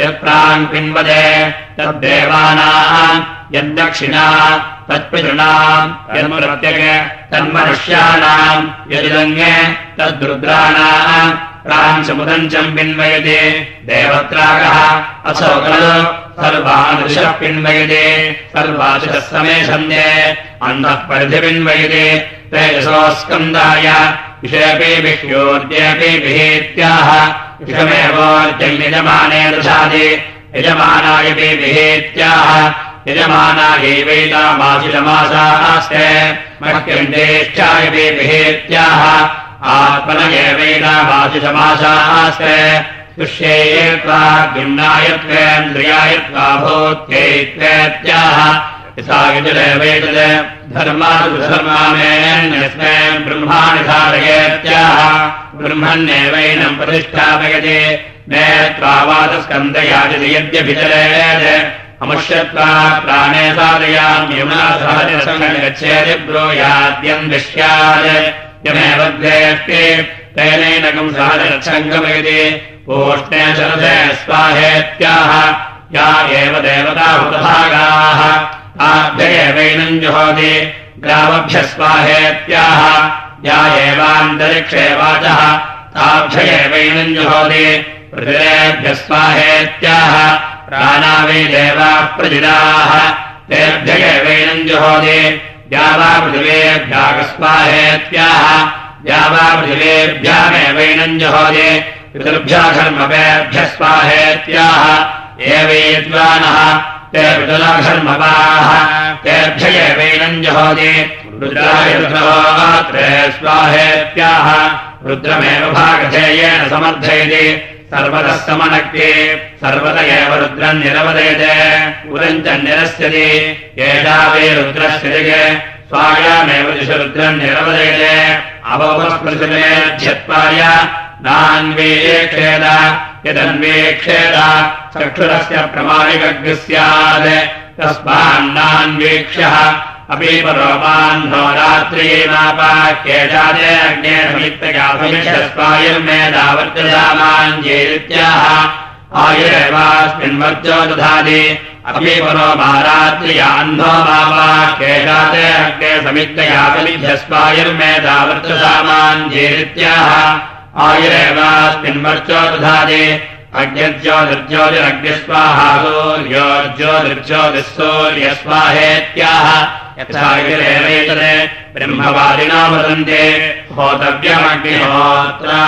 यत्रान् पिन्वदे तद्देवानाम् यद्दक्षिणा तत्पितॄणाम् यन्मृत्यग तन्मनुष्याणाम् यदिदङ्गे तद्रुद्राणाम् प्राञ्चमुदञ्चम् पिन्वयति देवत्रागः असौ खलु सर्वानुषः पिन्वयति सर्वाशुषः समेषन्ये अन्धः परिधिपिन्वयति तेजसोस्कन्दाय विषयपि विह्योद्यपि विहेत्याह विषमेवोर्जम् यजमाने दशादि यजमानायपि विहेत्याह यजमानायैवैतामाशिषमासास्ते मह्यन्देष्टायपि विहेत्याह। आत्मन एवैतामाशिषमासास्ते तुष्ये त्वा गिम्नायत्वेन्द्रियायत्वा भूत्यैत्वेत्याह धर्माधर्मामेऽन्यस्मै ब्रह्माणि धारयेत्याह। ब्रह्मण्येवैनम् प्रतिष्ठापयति। नेत्वावादस्कन्दयाजति यद्यभिचरेत् अमुष्यत्वा प्राणे साधयाम्युना सहजसङ्गच्छेति ब्रूयाद्यम् विष्यात् यमेव द्वेष्टि। तेनैनकम् सहजसङ्गमयति पूष्णे शरदे स्वाहेत्याह। या एव देवता हुतभागाः आभ्ययेवैनम् जुहोति। ग्रामभ्यस्वाहेत्याह। या एवान्तरिक्षे वाचः। ताभ्ययेवैनम् जुहोति। पृथिवेभ्यस्वाहेत्याह प्राणावै देवाः प्रजिताः। तेभ्य एवैनम् जुहोति। या वा पृथिवेभ्यागस्वाहेत्याह। या वा पृथिवेभ्यामेवैनम् जुहोति। पितृभ्याघर्मवेभ्यः स्वाहेत्याह एवैद्वानः ते पितुलाघर्मवाः तेभ्य एवैनम् जुहोति रुद्रोत्रे स्वाहेत्याह। रुद्रमेव भागधेयेन समर्थयति। सर्वतः समनक्ति। सर्वत एव रुद्रम् निरवदयते उदम् च निरस्यति। एषा वै रुद्रस्य दिगे। स्वायामेव दिश रुद्रम् निरवदयते अवपस्पृशमेध्यत्वाय नान्वेक्षेद यदन्वेक्षेत चक्षुरस्य प्रमाणिकग्निः स्यात् तस्मान्नान्वीक्ष्यः अपीपरोपान्धो रात्रियेनापाख्येजाते आयुरेवास्मिन्वर्जो दधाति। अपि मारात्रियान्धो मापाख्येजाते अग्ने समित्तया वर्जो दधाति अज्ञज्योतिर्ज्योतिरग्निस्वाहा सूर्योज्योतिर्ज्योतिःसूर्यस्वाहेत्याह यथागिरेवेतरे ब्रह्मवादिना वदन्ते होतव्यमग्निहोत्रा।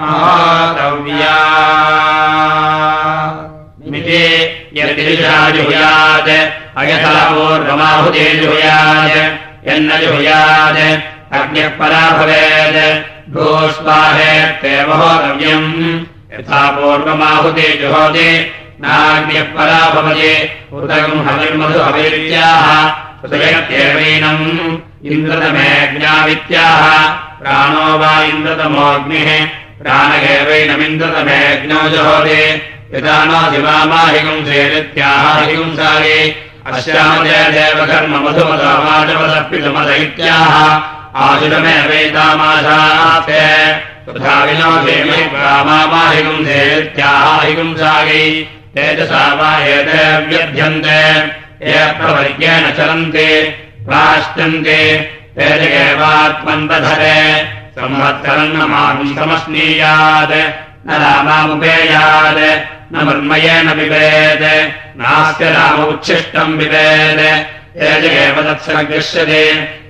होतव्या मिति यदिषाजुहुयात् अयथापूर्वमाहुते जुहुयात् यन्न जुहुयात् अग्निः परा भवेत् भूस्वाहेत्येव होतव्यम् यथा पूर्वमाहुते परा भवति उदकम् हविर्मधु हविर्याः हृदयत्येवैनम् इन्द्रतमेऽज्ञावित्याह प्राणो वा इन्द्रतमोऽग्निः प्राणगेवैनमिन्द्रतमेऽग्नौ जुहोति यदा नो शिवामाहिगुंसेरित्याह हिगुंसारि अस्यामदे देवकर्ममधुमदमाजवदप्पितुमद इत्याह कामामाहिगुंसेरित्याहिगुंसागै तेजसा वा एते व्यध्यन्ते। ये प्रवर्गेण चलन्ति प्राश्चन्ति तेजगेवात्मन्तधरे संवत्सरन्नमागुम् समस्नीयात् न रामामुपेयात् न मर्मयेन पिबेत् नास्य राम उच्छिष्टम् पिबेत् तेजगेव तत्सगृह्यते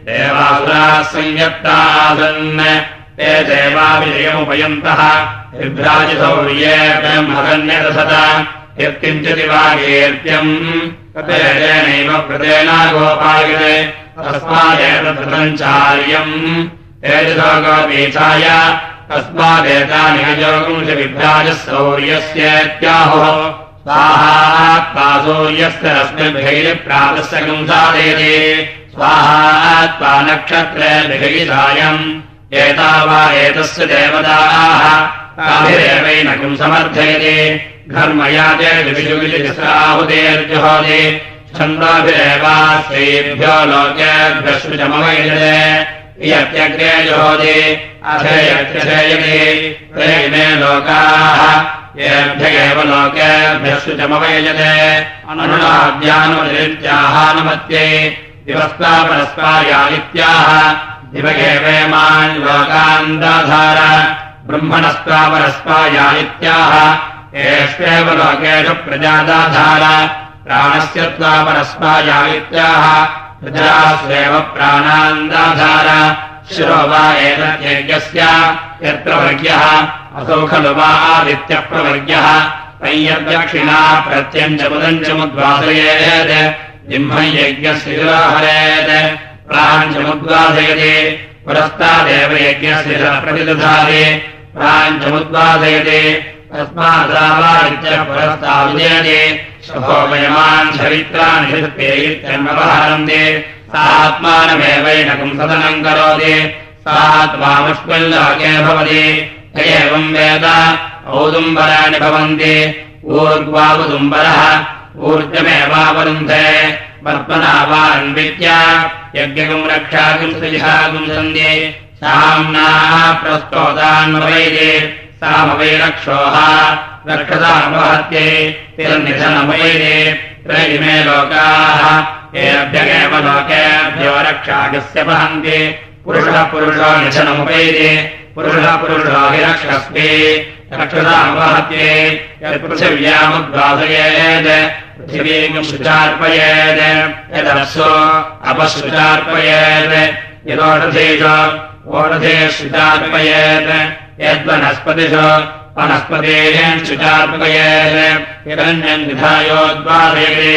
देवासुराः संयत्तासन् ते देवाभिजयमुपयन्तः विभ्राजिसौर्ये ब्रह्मकन्यदसत यत्किञ्चिदिवागेर्त्यम् ततेनैव व्रतेनागोपायते तस्मादेतद्रतञ्चार्यम् तेजसो गोपीठाय तस्मादेतानिगजोगुंश विभ्राजः सौर्यस्येत्याहुः स्वाहा सूर्यस्य रश्मिभैरिप्रातस्य कंसादयते स्वाहा नक्षत्रेभिसायम् एता वा एतस्य देवताः। समर्थयति। घर्मयादेर्जुहुतेर्जुहोति छन्दोभिरेवाश्रीभ्यो लोकेभ्यश्रुचमवैजते यत्यग्रे जुहोति ते इमे लोकाः येभ्य एव लोकेभ्यश्रुचमवयजते अनुनाद्यानुमतिरित्याहानुमत्ये दिवस्ता परस्पाया इत्याह दिव एवेमान् लोकान्दाधार। ब्रह्मणस्त्वा परस्पाया इत्याह एष्वेव लोकेषु प्रजादाधार। प्राणस्य त्वा परस्पाया इत्याह प्रजास्वेव प्राणान्दाधार। शिरो वा एतद्यज्ञस्य यत्र वर्ग्यः असौ खलु वा आदित्यप्रवर्ग्यः। तय्यद्यक्षिणा प्रत्यञ्चमुदञ्चमुद्वासयेत् जिह्मम् यज्ञस्य शिरोहरेत् प्राञ्चमुद्वासयति पुरस्तादेव चरित्राणि इत्यन्वहरन्ति सा आत्मानमेवैनकम् सदनम् करोति। सा त्वामुष्मिल्लोके भवति एवम् वेद। औदुम्बराणि भवन्ति। ऊर्ध्वावुदुम्बरः ऊर्जमेवावरुन्धे। वर्त्मना वा अन्विद्य यज्ञकम् रक्षाकुम् सृजाकुम् सन्ति साम्नाः प्रस्तोतान्वैति सामवैरक्षोः रक्षतामवहत्ये तिर्निधनमैति त्रयिमे लोकाः। एभ्यगेव लोकेभ्यो रक्षाकस्य वहन्ति। पुरुषः पुरुषो निधनमुपैति पुरुषः पुरुषो हि रक्षस्ति रक्षतामवहत्ये यत्पृथिव्यामुद्वासयेत् पृथिवीम् शुचार्पयेत् यदप्सो अपशुचार्पयेत् यदोषधेषु ओषधे शुचार्पयेत् यद्वनस्पतिषु वनस्पतेः शुचार्पयेत् हिरण्यम् विधायोद्वासयति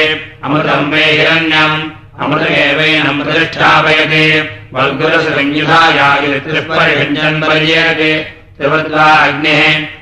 अमृतम् वै हिरण्यम् अमृतमेवैनमृतिष्ठापयति वल्गुरसंयुधायायुतिष्परिभञ्जन् पर्येति त्रिवद्वा अग्निः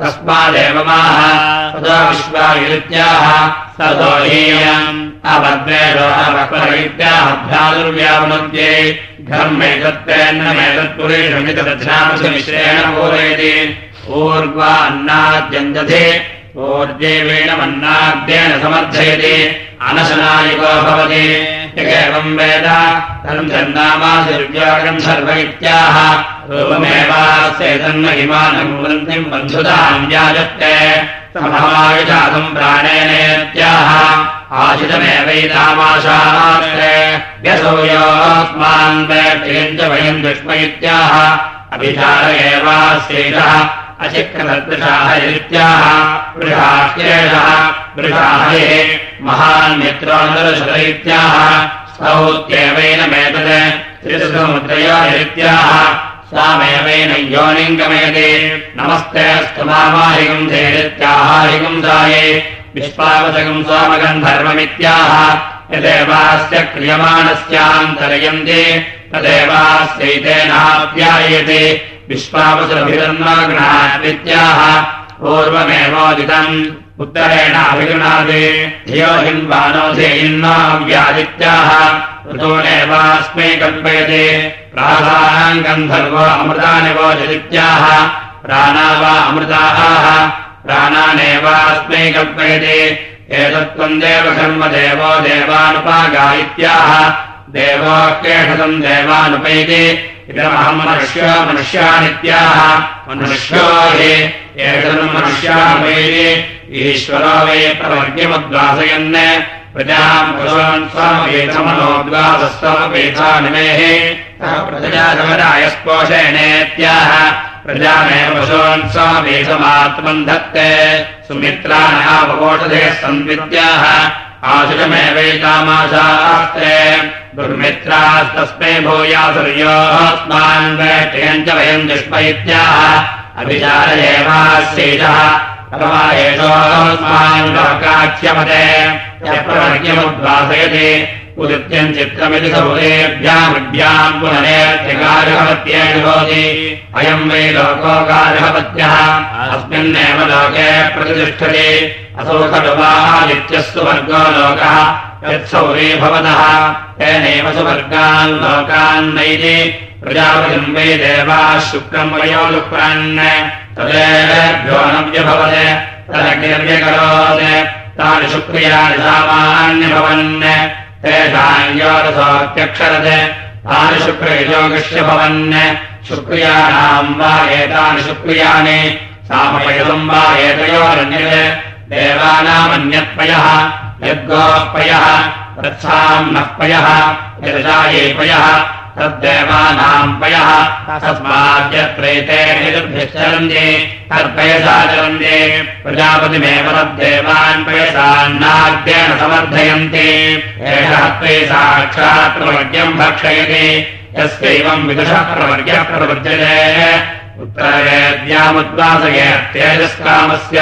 तस्मादेव माह तदा विश्वायुत्याः ततो हीयम्। अभद्रेषो अभक्वरैत्याभ्यादुर्व्यावनद्ये घर्मेतत्तेन्नमेतत्पुरेषमितदध्नामसमिश्रेण पूरयति। ऊर्ध्वा अन्नाद्यञ्जते ऊर्जेवेणमन्नाद्येन समर्थयति। अनशनायुगो भवति। यगेवम् वेद। तम् जन्नामादिर्व्यागम् सर्व इत्याह रूपमेवास्येतन्महिमानम् वृन्तिम् बन्धुताम् व्याजत्ते समहमायुषादम् प्राणेनेत्याह। आशितमेवैतामाशास्त्रे व्यसौ योऽस्मान् वेक्षयम् च वयम् दुष्म इत्याह इत्याह। वृषाह्येषः वृषाहे महान् मित्रोदरशत इत्याह। त्रिसमुद्रयो इत्याह सामेवैन योनिम् गमयति। नमस्ते स्तुमामाहिकम् धेरित्याहाहिकम् साये। विश्वावसकम् सोमगन्धर्वमित्याह यदेवास्य क्रियमाणस्यान्तरयन्ति। तदेवास्यैतेनाप्यायते विश्वावसुरभिरन्नाग्नाद्वित्याह पूर्वमेवोदितम्। उत्तरेण अभिगृणाति धियो हिन्वानो धेयिन्नाव्यादित्याह। ऋतूनेवास्मै कल्पयते प्राधाम् गन्धर्वो अमृतानि वोचदित्याह प्राणा वा अमृताः। प्राणानेवास्मै कल्पयते। एतत्त्वम् देवकर्मदेवो देवानुपागा इत्याह देवो केषतम् देवानुपैति। मनुष्यानित्याह। मनुष्यो हि एषम् मनुष्यानुपैति ईश्वरो वै प्रवर्ग्यमुद्वासयन् प्रजाम् पशून् स्वमवेधमनोद्वासस्वमवेधानिमेः प्रजासमराय स्पोषेणेत्याह। प्रजामेव पशून् स्वमेधमात्मम् धत्ते सुमित्राणावकोषधे सन्विद्याः आशुषमेवैतामाशास्त्रे। दुर्मित्रास्तस्मै भूयासुर्योऽस्मान् वेष्टयम् च वयम् दुष्म इत्याह अभिचार एवास्यैषः अथवा एषोऽस्मान् लोकाख्यमते यप्रवर्ग्यमुद्वासयति उदित्यम् चित्रमिति पुनरेत्यकारहवत्येन भवति। अयम् वै लोकोकारहवत्यः अस्मिन्नेव लोके प्रतिष्ठते। असौ खलु वादित्यस्तु वर्गो लोकः। यत्सौरे भवतः। तेनैव सुवर्गान् लोकान् नैति प्रजापतिम् वै देवाः शुक्रम् वयोलुप्रन् तदेभ्यो नव्यभवत् तदग्निर्व्यकरोत्। तानि शुक्रियाणि सामान्यभवन्। योरसोऽप्यक्षरत् तानि शुक्रयोगस्य भवन्। शुक्रियाणाम् वा एतानि शुक्रियाणि। सामपयसम् वा एतयोरन्यत्। देवानामन्यत्पयः यद्गोःपयः तत्साम् नः पयः यदजाये पयः तद्देवानाम् पयः। तस्माद्यत्रैते चरन्ति तत्पयसा चरन्ति। प्रजापतिमेव तद्देवान् पयसान्नाद्येन समर्थयन्ति। एषः त्वे साक्षात् प्रवर्ग्यम् भक्षयति। यस्यैवम् विदुषः प्रवर्ग्यः प्रवर्जते। उत्तरवेद्यामुद्वासयेत्येजस्कामस्य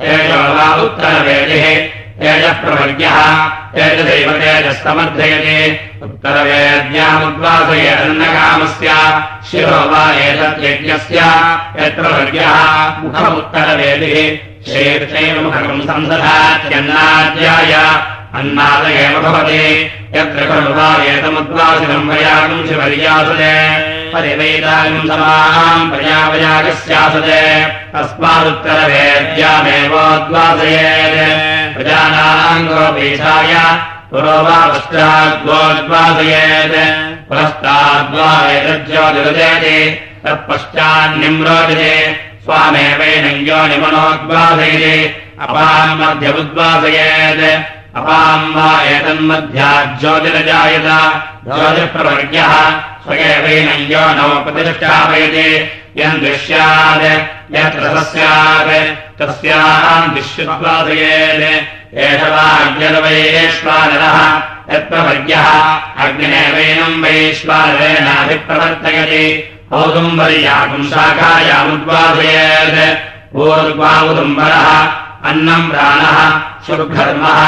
तेजो वा उत्तरवेदिः तेजः प्रवर्ग्यः तेजदैव तेजस्तमर्थयति उत्तरवेद्यामुद्वासये अन्नकामस्य। शिरो वा एतद्यज्ञस्य। यत्र वर्ग्यः मुखमुत्तरवेदिः। मुखम् संसदात्यन्नाद्याय अन्नाद एव भवति। यत्र एतमुद्वासिनम् वयागम् शिवर्यासते। परिवैदागम् समाहाम् प्रजावयागस्यासते तस्मादुत्तरवेद्यामेवोद्वासयेत् प्रजानाम् गोपीशाय पुरो वा पश्चाद्वोद्वासयेत् पुरस्ताद्वा एतज्योतिरुदेति तत्पश्चान्निम्रोदिते स्वामेवैनम् योनिमनोद्वासयति अपाम् मध्यमुद्वासयेत् अपाम् वा एतन्मध्याज्योतिरजायत। ज्योतिप्रवर्ग्यः स्वयेवैनम् यो नो प्रतिष्ठापयति यम् दृश्यात् यत्र स्यात् तस्याम् दिश्युद्वासयेत् एष वा अग्निर्वैश्वानरः यत्प्रवर्ग्यः। अग्निनेवैनम् वैश्वानरेणाभिप्रवर्तयति। औदुम्बर्याकुम् शाखायामुद्वासयेत् ऊर्ग्वामुदुम्बरः अन्नम् प्राणः। सुर्घर्मः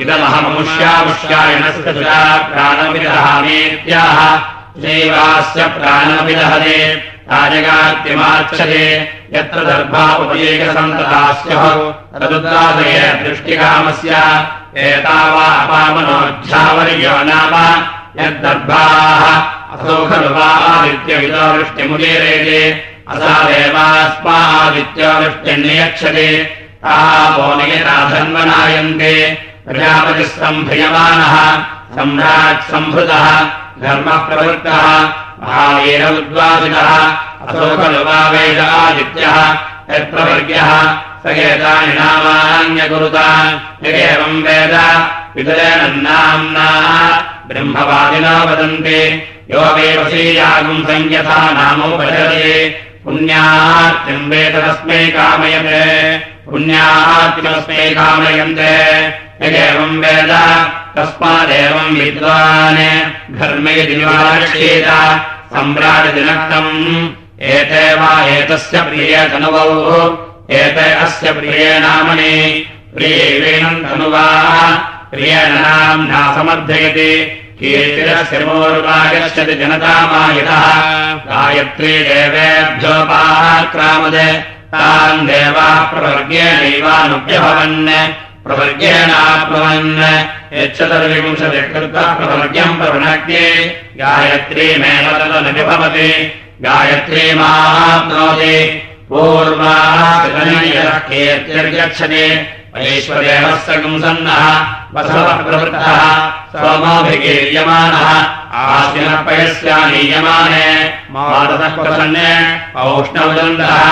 इदमहममुष्यामुष्यायणस्य सुरा प्राणमिदहामेत्याह। देवास्य प्राणमपि राजगात्यमार्च्छते यत्र दर्भा उपयेकसन्ततास्यः तदुद्वादये दृष्टिकामस्य एतावा अपामनोऽध्यावर्यो नाम यद्दर्भाः। असौ खलु वा आदित्यविदो वृष्टिमुदीरयते असादेवास्मादित्यो वृष्टिर्नियच्छते धन्वनायन्ते। प्रजापतिः सम्भ्रियमाणः सम्राट् सम्भृतः धर्मः प्रवृत्तः महावीर उद्वासितः असौ खलु वा वेद आदित्यः। यत्प्रवर्ग्यः। स एतानि नामान्यकुरुता यदेवम् वेद। नाम्ना। ब्रह्मवादिना वदन्ति। यो वेवशीयागुम् संयथा नामोपचरते। पुण्यार्तिम् वेद तस्मै कामयते। पुण्यार्तिमस्मै कामयन्ते। यदेवम् वेद। तस्मादेवम् विद्वान्। घर्मयति निवारक्षेत सम्राजदिनक्तम् एते वा एतस्य प्रियतनुवौ एते अस्य प्रिये नामनि। प्रियैवेनम् तनुवा। प्रियेण नाम्ना समर्थयति। कीर्तिरस्यमोर्वागच्छति जनतामायतः गायत्री देवेभ्योपाक्रामद तान् देवाः प्रवर्गेणैवानुभ्यभवन् प्रवर्ग्यम् प्रवृणक्ति गायत्रीमेव तदनुभवति गायत्रीमाप्नोति पूर्वाः ऐश्वर्येवः सगुंसन्नः वसवः प्रवृत्तः सोमोऽभिगीर्यमाणः आशिनः पयस्यानीयमाने। माततः प्रसन्ने औष्णवदन्तः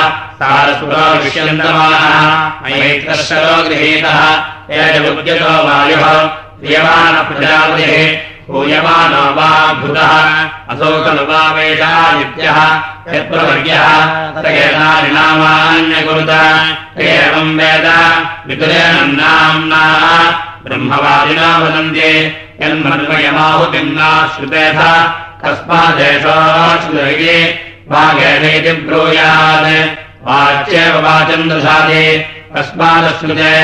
पूयमानो वा भूतः। असौ खलु वा वेदादित्यः यत्प्रवर्ग्यः नामान्यकुरुत। एवम् वेद। वितुरेण नाम्ना। ब्रह्मवादिना वदन्ति। यन्मन्वयमाहुतिम् नाश्रुतेथ कस्मादेशोश्रुतये वागेणेति ब्रूयात् वाच्येव वाचम् दशाति कस्मादश्रुते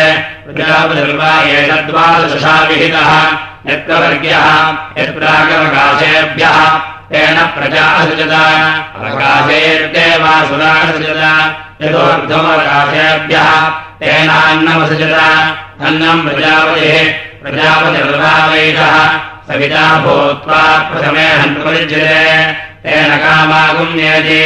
प्रजापतिर्वा एतद्वादशा विहितः यत्र वर्ग्यः यत्रागवकाशेभ्यः तेन प्रजा असृजत अवकाशेर्देवासुरासृजत यतोर्धमवकाशेभ्यः तेनान्नमसृजत अन्नम् प्रजापतिः प्रजापतिर्वावैषः सविता भूत्वा प्रथमे हन्तुपरिज्यते तेन कामागुम्येति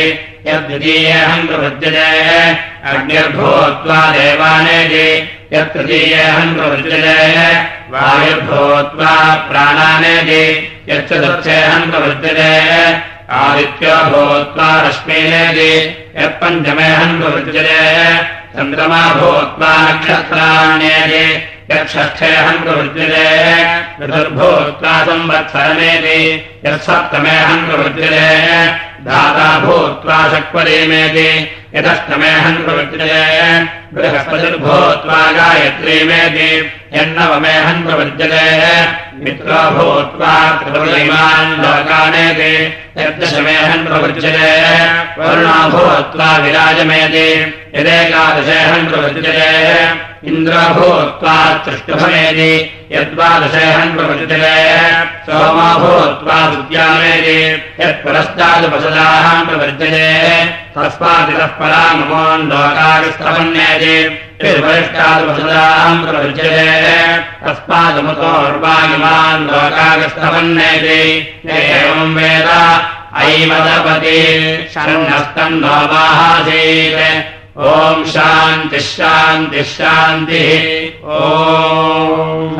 यद्वितीयेऽहम् प्रवृज्यते। अग्निर्भूत्वा देवानेति। यत्तृतीयेऽहम् प्रवृज्यते। वायुर्भूत्वा प्राणानेति। यच्चतुर्थेऽहम् प्रवृज्यते। आदित्यो भूत्वा रश्मीनेति। यत्पञ्चमेऽहम् प्रवृज्यते। चन्द्रमा भूत्वा नक्षत्राण्येति। यच्छष्ठेऽहम् प्रवृज्यते। ऋतुर्भूत्वा संवत्सरमेति। यत्सप्तमेऽहम् प्रवृज्यते। दाता भूत्वा यदष्टमेऽहम् प्रवृज्यते बृहस्पतिर्भूत्वा गायत्रीमेति यन्नवमेऽहम् प्रवृज्यते मित्रो भूत्वा त्रिपुरीमान् लोकानेति यद्दशमेऽहम् प्रवृज्यते वरुणो भूत्वा विराजमेति यदेकादशेऽहम् प्रवृज्यते इन्द्रो भूत्वा तृष्टुभमेति यद्वादशेऽहम् प्रवृज्यते सोमो भूत्वा विद्यामेति यत्पुरस्तादुपसदाहम् प्रवृज्यते तस्मादितः पराममोन् लोकाविस्तपन्येति यद्वरिष्ठादुपसदाहम् प्रवृज्यते तस्मादमुतोर्वागिमान् लोकाविस्तपन्येति एवम् वेद। ऐमदपति शरणस्तम् नोमाहासीत् ॐ शान्तिः शान्तिः शान्तिः। ओ